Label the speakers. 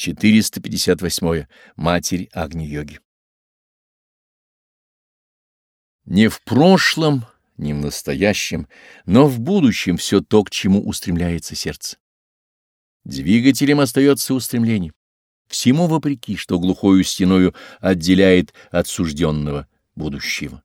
Speaker 1: 458. Матерь Агни-йоги. Не в прошлом, не в настоящем, но в будущем все то, к чему устремляется сердце. Двигателем остается устремление. Всему вопреки, что глухою стеною отделяет от сужденного будущего.